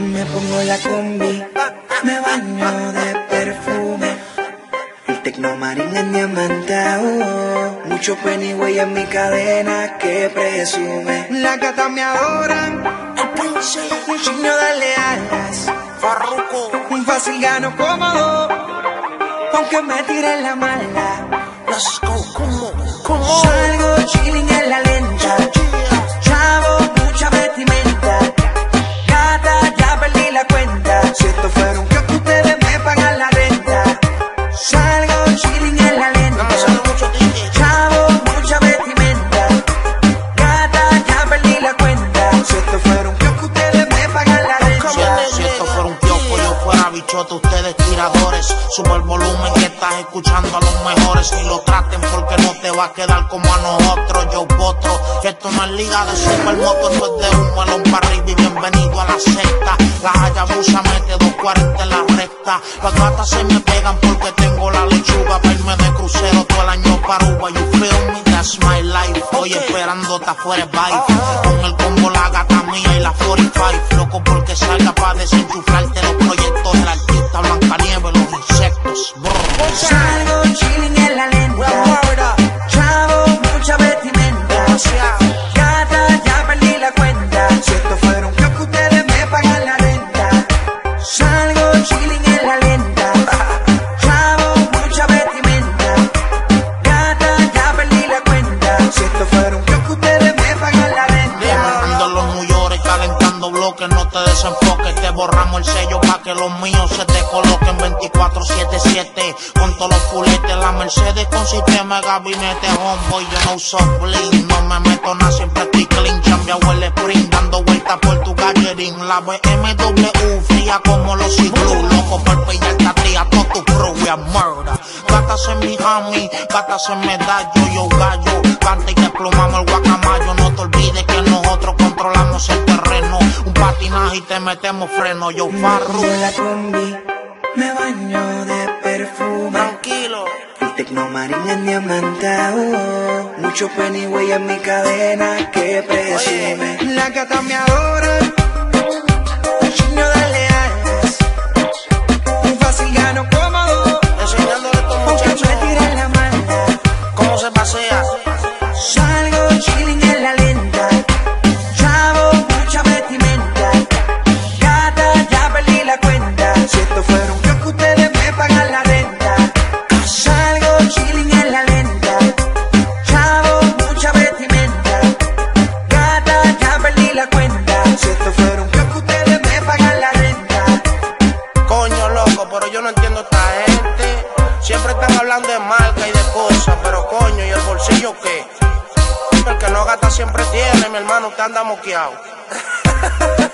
Me pongo la combi, me baño de perfume. El tecnomarín en diamantado, mucho Pennyway en mi cadena que presume. La gata me adoran, un chino de alas. Farruko, Un fácil gano cómodo, aunque me tire la mala. let's go, como, como. Salgo chilling bichote, ustedes tiradores. Sube el volumen que estás escuchando a los mejores. Ni lo traten porque no te va a quedar como a nosotros. Yo voto que esto no es liga de supermoto, esto es de un melón para arriba y bienvenido a la secta. La Hayabusa mete 240 en la recta. Las gatas se me pegan porque tengo la lechuga. irme de crucero todo el año para Uva. You feel me? That's my life. Hoy esperándote afuera es vibe. Con el combo la gata mía y la 45. Loco porque salga para desenchuflarte los proyectos del artista borramos el sello pa' que los míos se te coloquen 24-7-7 con todos los puletes, la Mercedes con sistema de gabinete, homeboy, yo no uso bling, no me meto nada, siempre estoy clean, chambeado el sprint, dando vueltas por tu gallerín, la BMW fría como los iglú, loco por pillarte a ti, a todo tu crew, are murder, gatas en mi homie, gatas en medallo, yo gallo, canta y te plumamos el guacamayo, no te olvides que nosotros controlamos el terreno, un patinaje y te metemos freno, yo farro. La combi, me baño de perfume. Tranquilo, El tecnomarín en diamantado, mucho Pennyway en mi cadena que presume. La gata me adora, Si esto fuera un kiosco, ustedes me pagan la renta. Coño loco, pero yo no entiendo esta gente. Siempre están hablando de marca y de cosas, pero coño, ¿y el bolsillo qué? El que no gasta siempre tiene, mi hermano, usted anda moqueado.